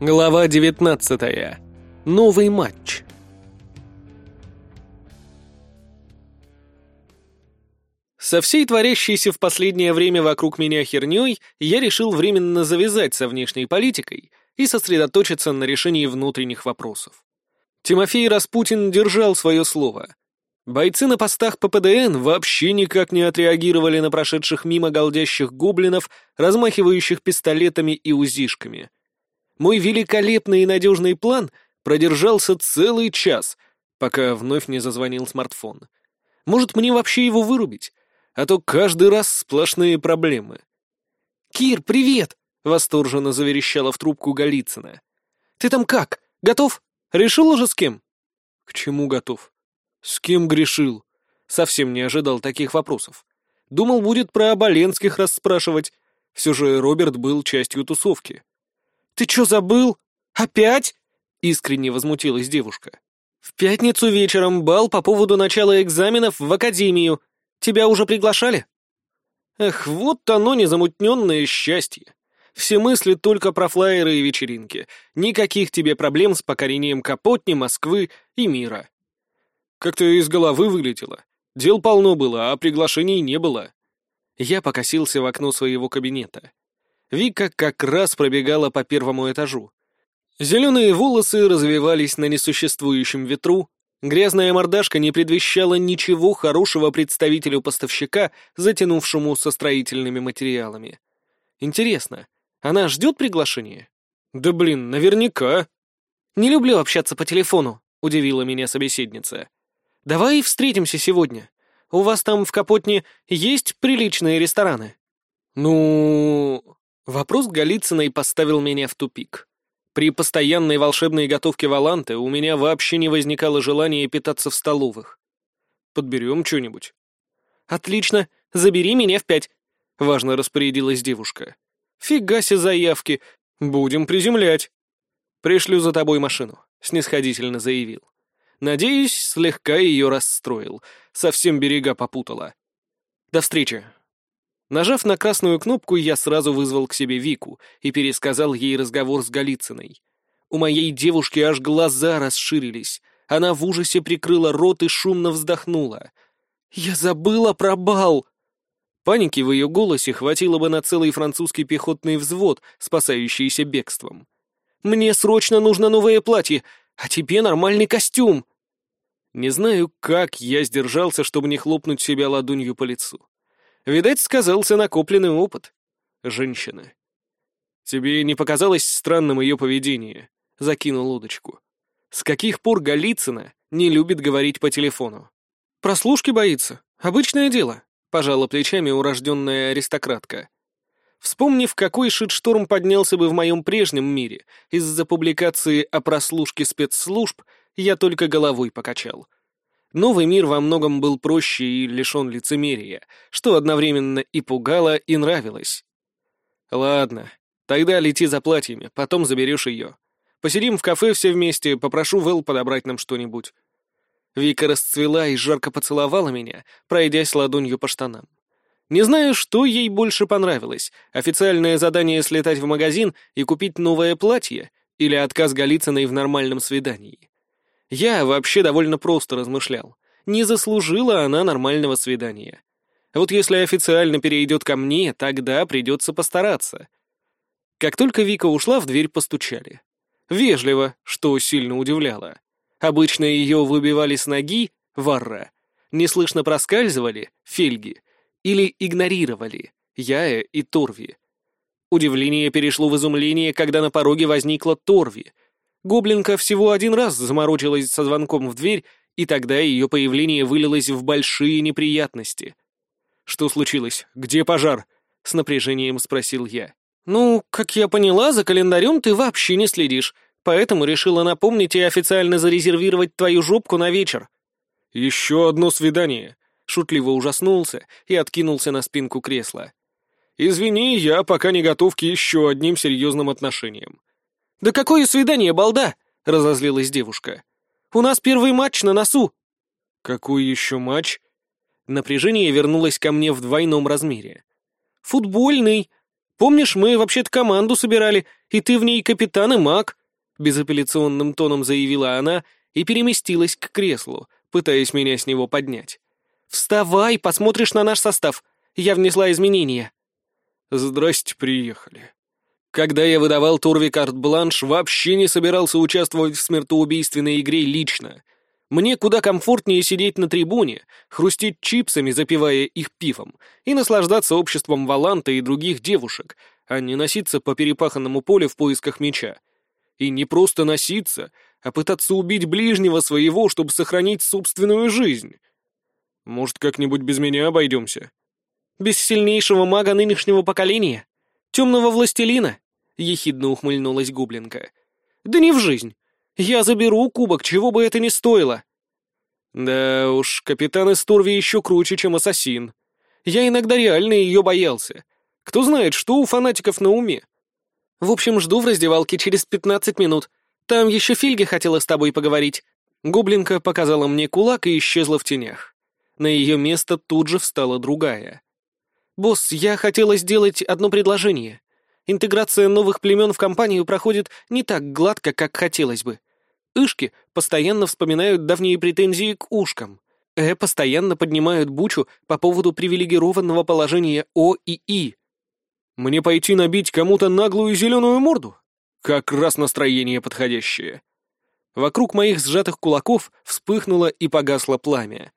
Глава 19. Новый матч. Со всей творящейся в последнее время вокруг меня херней я решил временно завязать со внешней политикой и сосредоточиться на решении внутренних вопросов. Тимофей Распутин держал свое слово. Бойцы на постах ППДН вообще никак не отреагировали на прошедших мимо голдящих гоблинов, размахивающих пистолетами и узишками. Мой великолепный и надежный план продержался целый час, пока вновь не зазвонил смартфон. Может, мне вообще его вырубить? А то каждый раз сплошные проблемы. «Кир, привет!» — восторженно заверещала в трубку Голицына. «Ты там как? Готов? Решил уже с кем?» «К чему готов?» «С кем грешил?» Совсем не ожидал таких вопросов. Думал, будет про Оболенских расспрашивать. Все же Роберт был частью тусовки. «Ты что, забыл? Опять?» — искренне возмутилась девушка. «В пятницу вечером бал по поводу начала экзаменов в академию. Тебя уже приглашали?» Эх, вот оно незамутненное счастье. Все мысли только про флайеры и вечеринки. Никаких тебе проблем с покорением Капотни, Москвы и мира. Как-то из головы вылетело. Дел полно было, а приглашений не было. Я покосился в окно своего кабинета. Вика как раз пробегала по первому этажу. Зеленые волосы развивались на несуществующем ветру, грязная мордашка не предвещала ничего хорошего представителю поставщика, затянувшему со строительными материалами. Интересно, она ждет приглашения? Да блин, наверняка. Не люблю общаться по телефону, удивила меня собеседница. Давай встретимся сегодня. У вас там в Капотне есть приличные рестораны?» «Ну...» Вопрос Голицыной поставил меня в тупик. При постоянной волшебной готовке Валанты у меня вообще не возникало желания питаться в столовых. «Подберем что-нибудь». «Отлично, забери меня в пять», — важно распорядилась девушка. «Фига себе заявки. Будем приземлять». «Пришлю за тобой машину», — снисходительно заявил. Надеюсь, слегка ее расстроил. Совсем берега попутала. До встречи. Нажав на красную кнопку, я сразу вызвал к себе Вику и пересказал ей разговор с Голицыной. У моей девушки аж глаза расширились. Она в ужасе прикрыла рот и шумно вздохнула. «Я забыла про бал!» Паники в ее голосе хватило бы на целый французский пехотный взвод, спасающийся бегством. «Мне срочно нужно новое платье! А тебе нормальный костюм!» Не знаю, как я сдержался, чтобы не хлопнуть себя ладонью по лицу. Видать, сказался накопленный опыт. Женщина. «Тебе не показалось странным ее поведение?» — закинул удочку. «С каких пор Голицына не любит говорить по телефону?» «Прослушки боится. Обычное дело», — пожала плечами урожденная аристократка. Вспомнив, какой шит-шторм поднялся бы в моем прежнем мире из-за публикации о прослушке спецслужб, я только головой покачал. Новый мир во многом был проще и лишен лицемерия, что одновременно и пугало, и нравилось. «Ладно, тогда лети за платьями, потом заберешь ее. Посидим в кафе все вместе, попрошу Вэл подобрать нам что-нибудь». Вика расцвела и жарко поцеловала меня, пройдясь ладонью по штанам. Не знаю, что ей больше понравилось — официальное задание слетать в магазин и купить новое платье или отказ Голицыной в нормальном свидании. Я вообще довольно просто размышлял. Не заслужила она нормального свидания. Вот если официально перейдет ко мне, тогда придется постараться. Как только Вика ушла, в дверь постучали. Вежливо, что сильно удивляло. Обычно ее выбивали с ноги — варра. Неслышно проскальзывали — фельги — или игнорировали Яя и Торви. Удивление перешло в изумление, когда на пороге возникла Торви. Гоблинка всего один раз заморочилась со звонком в дверь, и тогда ее появление вылилось в большие неприятности. «Что случилось? Где пожар?» — с напряжением спросил я. «Ну, как я поняла, за календарем ты вообще не следишь, поэтому решила напомнить и официально зарезервировать твою жопку на вечер». «Еще одно свидание шутливо ужаснулся и откинулся на спинку кресла. «Извини, я пока не готов к еще одним серьезным отношениям». «Да какое свидание, балда!» — разозлилась девушка. «У нас первый матч на носу». «Какой еще матч?» Напряжение вернулось ко мне в двойном размере. «Футбольный. Помнишь, мы вообще-то команду собирали, и ты в ней капитан и маг», — безапелляционным тоном заявила она и переместилась к креслу, пытаясь меня с него поднять. «Вставай, посмотришь на наш состав. Я внесла изменения». «Здрасте, приехали». Когда я выдавал Турви карт-бланш, вообще не собирался участвовать в смертоубийственной игре лично. Мне куда комфортнее сидеть на трибуне, хрустеть чипсами, запивая их пивом, и наслаждаться обществом Валанта и других девушек, а не носиться по перепаханному полю в поисках меча. И не просто носиться, а пытаться убить ближнего своего, чтобы сохранить собственную жизнь. Может, как-нибудь без меня обойдемся? Без сильнейшего мага нынешнего поколения? Темного властелина?» — ехидно ухмыльнулась Гублинка. «Да не в жизнь. Я заберу кубок, чего бы это ни стоило». «Да уж, капитан Исторви еще круче, чем ассасин. Я иногда реально ее боялся. Кто знает, что у фанатиков на уме?» «В общем, жду в раздевалке через пятнадцать минут. Там еще Фильги хотела с тобой поговорить». Гоблинка показала мне кулак и исчезла в тенях. На ее место тут же встала другая. «Босс, я хотела сделать одно предложение. Интеграция новых племен в компанию проходит не так гладко, как хотелось бы. Ишки постоянно вспоминают давние претензии к ушкам. Э постоянно поднимают бучу по поводу привилегированного положения О и И. Мне пойти набить кому-то наглую зеленую морду? Как раз настроение подходящее. Вокруг моих сжатых кулаков вспыхнуло и погасло пламя.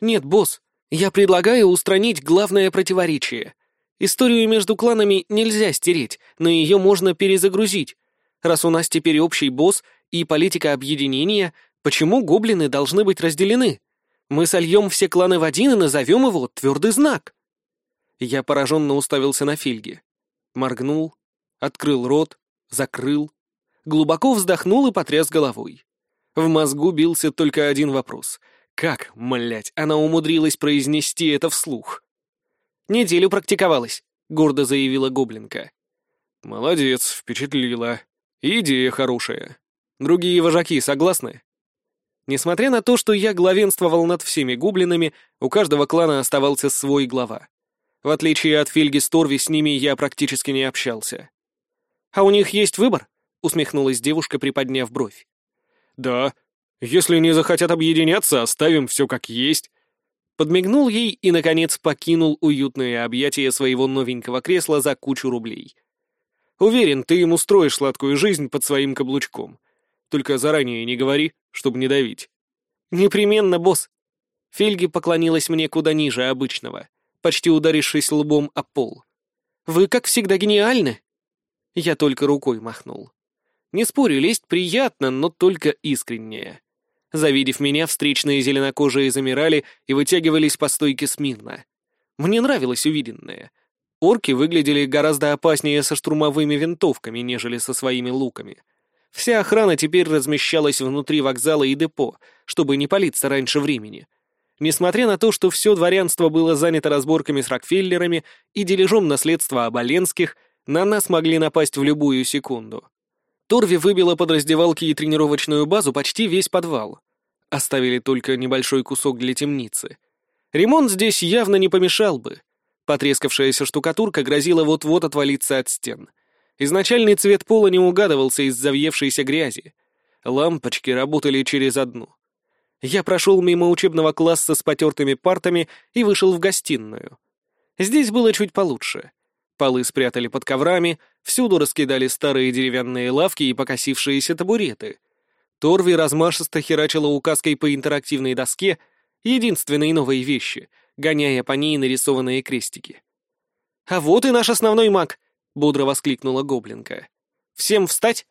«Нет, босс, я предлагаю устранить главное противоречие. Историю между кланами нельзя стереть, но ее можно перезагрузить. Раз у нас теперь общий босс и политика объединения, почему гоблины должны быть разделены? Мы сольем все кланы в один и назовем его «Твердый знак». Я пораженно уставился на Фильги. Моргнул, открыл рот, закрыл, глубоко вздохнул и потряс головой. В мозгу бился только один вопрос. Как, млять, она умудрилась произнести это вслух? «Неделю практиковалась», — гордо заявила Гоблинка. «Молодец, впечатлила. Идея хорошая. Другие вожаки согласны?» Несмотря на то, что я главенствовал над всеми гоблинами, у каждого клана оставался свой глава. В отличие от Фильги Сторви, с ними я практически не общался. «А у них есть выбор?» — усмехнулась девушка, приподняв бровь. «Да, если не захотят объединяться, оставим все как есть». Подмигнул ей и, наконец, покинул уютное объятие своего новенького кресла за кучу рублей. «Уверен, ты им устроишь сладкую жизнь под своим каблучком. Только заранее не говори, чтобы не давить». «Непременно, босс». Фельги поклонилась мне куда ниже обычного, почти ударившись лбом о пол. «Вы, как всегда, гениальны». Я только рукой махнул. Не спорю, лезть приятно, но только искреннее. Завидев меня, встречные зеленокожие замирали и вытягивались по стойке смирно. Мне нравилось увиденное. Орки выглядели гораздо опаснее со штурмовыми винтовками, нежели со своими луками. Вся охрана теперь размещалась внутри вокзала и депо, чтобы не палиться раньше времени. Несмотря на то, что все дворянство было занято разборками с Рокфеллерами и дележом наследства Оболенских, на нас могли напасть в любую секунду. Торви выбила под раздевалки и тренировочную базу почти весь подвал. Оставили только небольшой кусок для темницы. Ремонт здесь явно не помешал бы. Потрескавшаяся штукатурка грозила вот-вот отвалиться от стен. Изначальный цвет пола не угадывался из-за въевшейся грязи. Лампочки работали через одну. Я прошел мимо учебного класса с потертыми партами и вышел в гостиную. Здесь было чуть получше. Полы спрятали под коврами, всюду раскидали старые деревянные лавки и покосившиеся табуреты. Торви размашисто херачила указкой по интерактивной доске единственные новые вещи, гоняя по ней нарисованные крестики. «А вот и наш основной маг!» — бодро воскликнула гоблинка. «Всем встать!»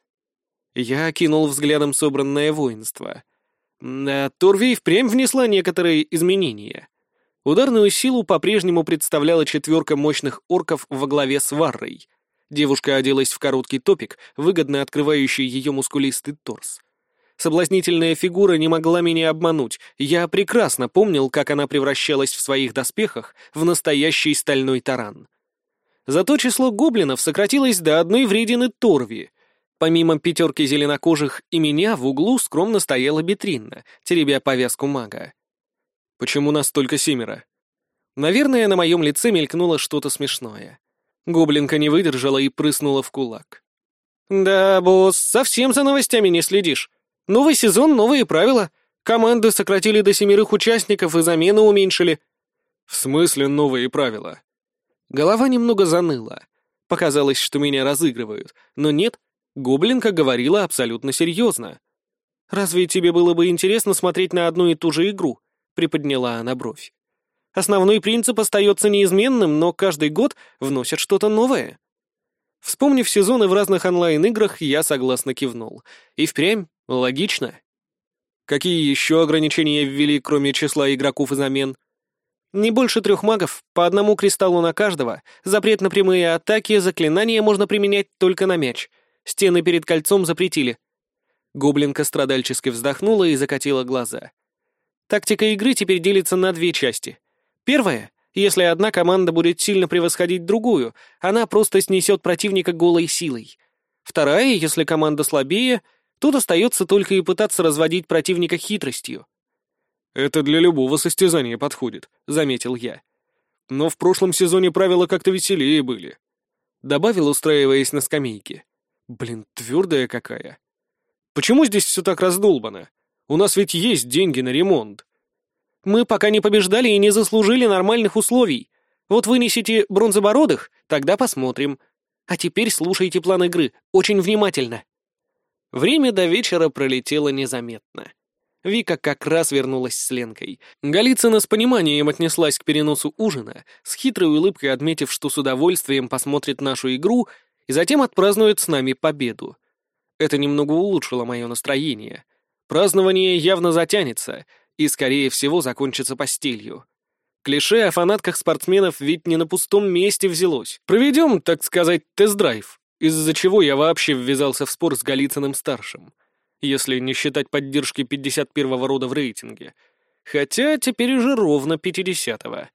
Я окинул взглядом собранное воинство. Да, Торви впрямь внесла некоторые изменения. Ударную силу по-прежнему представляла четверка мощных орков во главе с Варрой. Девушка оделась в короткий топик, выгодно открывающий ее мускулистый торс. Соблазнительная фигура не могла меня обмануть. Я прекрасно помнил, как она превращалась в своих доспехах в настоящий стальной таран. Зато число гоблинов сократилось до одной вредины Торви. Помимо пятерки зеленокожих и меня в углу скромно стояла Бетринна, теребя повязку мага. Почему нас только семеро? Наверное, на моем лице мелькнуло что-то смешное. Гоблинка не выдержала и прыснула в кулак. «Да, босс, совсем за новостями не следишь. Новый сезон, новые правила. Команды сократили до семерых участников и замены уменьшили». «В смысле новые правила?» Голова немного заныла. Показалось, что меня разыгрывают, но нет, Гоблинка говорила абсолютно серьезно. «Разве тебе было бы интересно смотреть на одну и ту же игру?» — приподняла она бровь. «Основной принцип остается неизменным, но каждый год вносят что-то новое». Вспомнив сезоны в разных онлайн-играх, я согласно кивнул. И впрямь, логично. Какие еще ограничения ввели, кроме числа игроков и замен? Не больше трех магов, по одному кристаллу на каждого, запрет на прямые атаки, заклинания можно применять только на мяч. Стены перед кольцом запретили. Гоблинка страдальчески вздохнула и закатила глаза. Тактика игры теперь делится на две части. Первая — если одна команда будет сильно превосходить другую, она просто снесет противника голой силой. Вторая, если команда слабее, тут остается только и пытаться разводить противника хитростью. «Это для любого состязания подходит», — заметил я. «Но в прошлом сезоне правила как-то веселее были», — добавил, устраиваясь на скамейке. «Блин, твердая какая. Почему здесь все так раздолбано? У нас ведь есть деньги на ремонт». «Мы пока не побеждали и не заслужили нормальных условий. Вот вынесите бронзобородых, тогда посмотрим. А теперь слушайте план игры, очень внимательно». Время до вечера пролетело незаметно. Вика как раз вернулась с Ленкой. Голицына с пониманием отнеслась к переносу ужина, с хитрой улыбкой отметив, что с удовольствием посмотрит нашу игру и затем отпразднует с нами победу. Это немного улучшило мое настроение. Празднование явно затянется и, скорее всего, закончится постелью. Клише о фанатках спортсменов ведь не на пустом месте взялось. Проведем, так сказать, тест-драйв, из-за чего я вообще ввязался в спор с Голицыным-старшим если не считать поддержки 51-го рода в рейтинге. Хотя теперь уже ровно 50-го.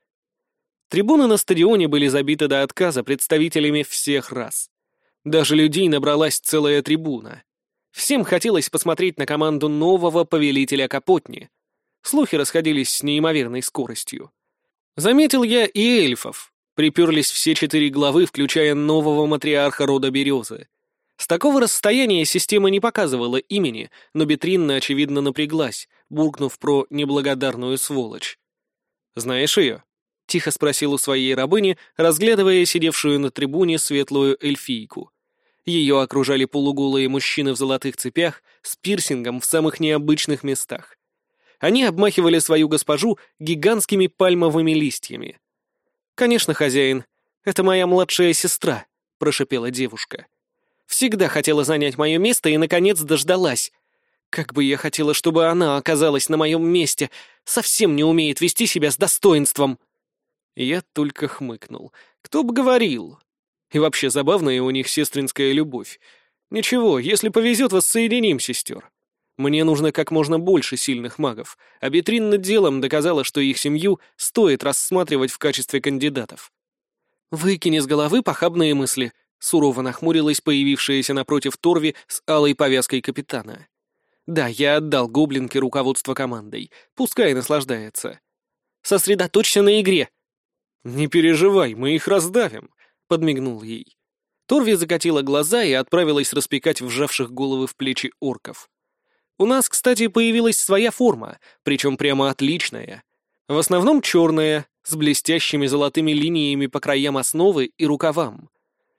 Трибуны на стадионе были забиты до отказа представителями всех рас. Даже людей набралась целая трибуна. Всем хотелось посмотреть на команду нового повелителя Капотни. Слухи расходились с неимоверной скоростью. Заметил я и эльфов. Приперлись все четыре главы, включая нового матриарха рода Березы. С такого расстояния система не показывала имени, но Бетринна, очевидно, напряглась, буркнув про неблагодарную сволочь. «Знаешь ее?» — тихо спросил у своей рабыни, разглядывая сидевшую на трибуне светлую эльфийку. Ее окружали полуголые мужчины в золотых цепях с пирсингом в самых необычных местах. Они обмахивали свою госпожу гигантскими пальмовыми листьями. «Конечно, хозяин, это моя младшая сестра», — прошипела девушка. Всегда хотела занять мое место и, наконец, дождалась. Как бы я хотела, чтобы она оказалась на моем месте. Совсем не умеет вести себя с достоинством. Я только хмыкнул. Кто бы говорил? И вообще забавная у них сестринская любовь. Ничего, если повезет, воссоединим сестер. Мне нужно как можно больше сильных магов, а Бетрин делом доказала, что их семью стоит рассматривать в качестве кандидатов. Выкини с головы похабные мысли — Сурово нахмурилась появившаяся напротив Торви с алой повязкой капитана. «Да, я отдал гоблинке руководство командой. Пускай наслаждается. Сосредоточься на игре!» «Не переживай, мы их раздавим», — подмигнул ей. Торви закатила глаза и отправилась распекать вжавших головы в плечи орков. «У нас, кстати, появилась своя форма, причем прямо отличная. В основном черная, с блестящими золотыми линиями по краям основы и рукавам.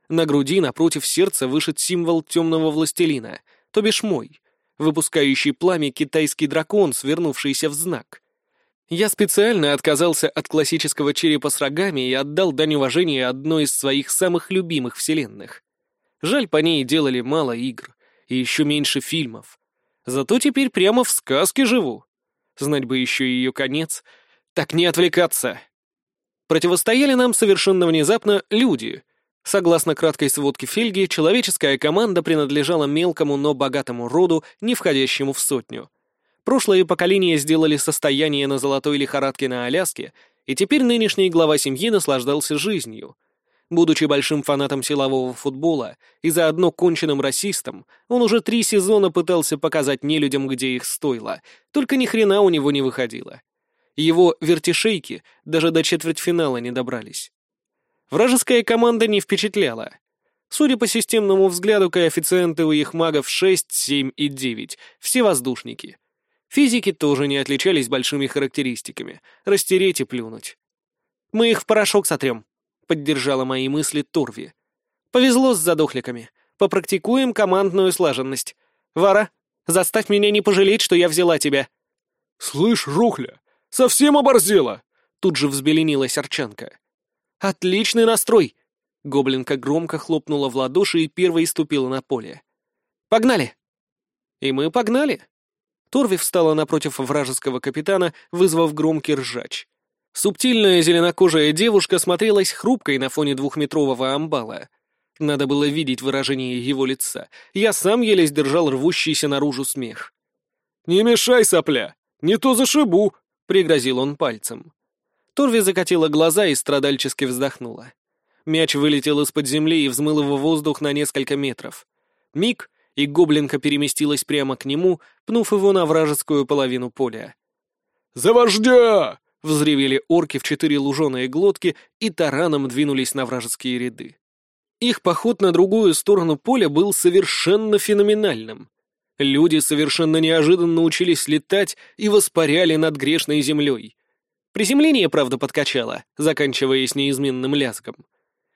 На груди напротив сердца вышит символ темного властелина, то бишь мой, выпускающий пламя китайский дракон, свернувшийся в знак. Я специально отказался от классического черепа с рогами и отдал дань уважения одной из своих самых любимых вселенных. Жаль, по ней делали мало игр и еще меньше фильмов. Зато теперь прямо в сказке живу. Знать бы еще ее конец. Так не отвлекаться. Противостояли нам совершенно внезапно люди — Согласно краткой сводке Фельги, человеческая команда принадлежала мелкому, но богатому роду, не входящему в сотню. Прошлые поколения сделали состояние на золотой лихорадке на Аляске, и теперь нынешний глава семьи наслаждался жизнью. Будучи большим фанатом силового футбола и заодно конченным расистом, он уже три сезона пытался показать нелюдям, где их стоило, только ни хрена у него не выходило. Его вертишейки даже до четвертьфинала не добрались. Вражеская команда не впечатляла. Судя по системному взгляду, коэффициенты у их магов 6, 7 и 9, все воздушники. Физики тоже не отличались большими характеристиками. Растереть и плюнуть. «Мы их в порошок сотрем», — поддержала мои мысли Турви. «Повезло с задохликами. Попрактикуем командную слаженность. Вара, заставь меня не пожалеть, что я взяла тебя». «Слышь, Рухля, совсем оборзела!» Тут же взбеленилась Арчанка. «Отличный настрой!» Гоблинка громко хлопнула в ладоши и первой ступила на поле. «Погнали!» И мы погнали. Торви встала напротив вражеского капитана, вызвав громкий ржач. Субтильная зеленокожая девушка смотрелась хрупкой на фоне двухметрового амбала. Надо было видеть выражение его лица. Я сам еле сдержал рвущийся наружу смех. «Не мешай, сопля! Не то зашибу!» — пригрозил он пальцем. Торви закатила глаза и страдальчески вздохнула. Мяч вылетел из-под земли и взмыл его воздух на несколько метров. Миг, и гоблинка переместилась прямо к нему, пнув его на вражескую половину поля. «За вождя!» — взревели орки в четыре луженые глотки и тараном двинулись на вражеские ряды. Их поход на другую сторону поля был совершенно феноменальным. Люди совершенно неожиданно учились летать и воспаряли над грешной землей. Приземление, правда, подкачало, заканчиваясь неизменным лязгом.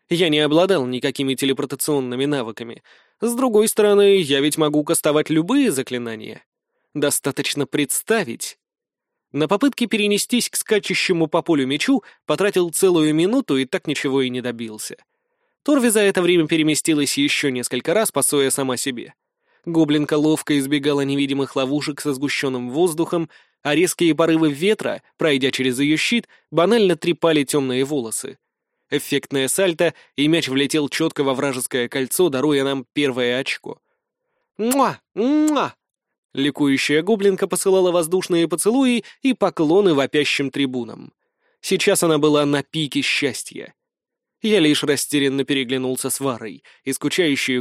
Я не обладал никакими телепортационными навыками. С другой стороны, я ведь могу кастовать любые заклинания. Достаточно представить. На попытке перенестись к скачущему по полю мечу потратил целую минуту и так ничего и не добился. Торви за это время переместилась еще несколько раз, пасуя сама себе. Гоблинка ловко избегала невидимых ловушек со сгущенным воздухом, а резкие порывы ветра, пройдя через ее щит, банально трепали темные волосы. Эффектное сальто, и мяч влетел четко во вражеское кольцо, даруя нам первое очко. «Муа! Муа!» Ликующая гоблинка посылала воздушные поцелуи и поклоны вопящим трибунам. Сейчас она была на пике счастья. Я лишь растерянно переглянулся с Варой и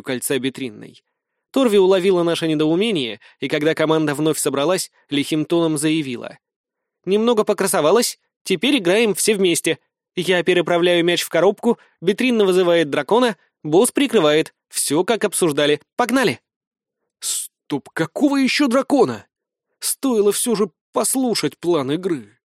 кольца битринной. Торви уловила наше недоумение, и когда команда вновь собралась, лихим тоном заявила. «Немного покрасовалась, теперь играем все вместе. Я переправляю мяч в коробку, Бетринна вызывает дракона, босс прикрывает. Все, как обсуждали. Погнали!» «Стоп, какого еще дракона?» Стоило все же послушать план игры.